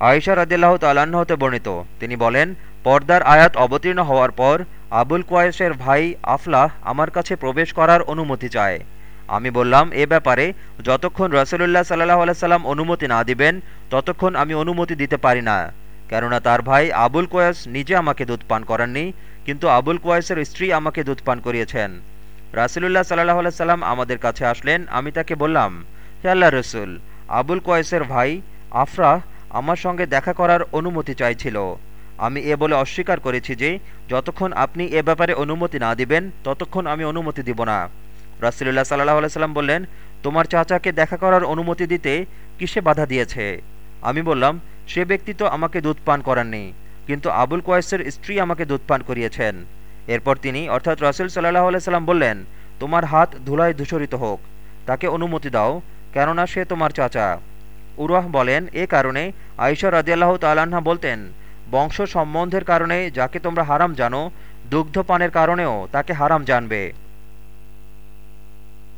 আয়েশা রাদিল্লাহ তাল্লাহ্ন হতে বর্ণিত। তিনি বলেন, পর্দার আয়াত অবতীর্ণ হওয়ার পর আবুল কোয়েসের ভাই আফলাহ আমার কাছে প্রবেশ করার অনুমতি চায়। আমি বললাম, এ ব্যাপারে যতক্ষণ রসুল্লাহ সাল্লাহ আলাইসাল্লাম অনুমতি না দিবেন, ততক্ষণ আমি অনুমতি দিতে পারি না। কেননা তার ভাই আবুল কোয়েস নিজে আমাকে দুধ পান করাননি, কিন্তু আবুল কোয়েসের স্ত্রী আমাকে দুধ পান করিয়েছেন। রাসুলুল্লাহ সাল্লাহ আলাইসাল্লাম আমাদের কাছে আসলেন, আমি তাকে বললাম, হে আল্লাহ রসুল, আবুল কোয়েসের ভাই আফরাহ আমার সঙ্গে দেখা করার অনুমতি চাইছিল। আমি এ বলে অস্বীকার করেছি যে, যতক্ষণ আপনি এ ব্যাপারে অনুমতি না দিবেন, ততক্ষণ আমি অনুমতি দিব না। রাসুলুল্লাহ সাল্লাহ আলাইসাল্লাম বললেন, তোমার চাচাকে দেখা করার অনুমতি দিতে কিসে বাধা দিয়েছে? আমি বললাম, সে ব্যক্তি তো আমাকে দুধ পান করাননি, কিন্তু আবুল কোয়েসের স্ত্রী আমাকে দুধ পান করিয়েছেন। এরপর তিনি, অর্থাৎ রাসুল সাল্লাহ আলাইসাল্লাম বললেন, তোমার হাত ধুলায় ধূসরিত হোক, তাকে অনুমতি দাও, কেননা সে তোমার চাচা। উরাহ বলেন, এ কারণে আয়সা রাজিয়াল্লাহ তাল্লাহা বলতেন, বংশ সম্বন্ধের কারণে যাকে তোমরা হারাম জানো, দুগ্ধপানের কারণেও তাকে হারাম জানবে।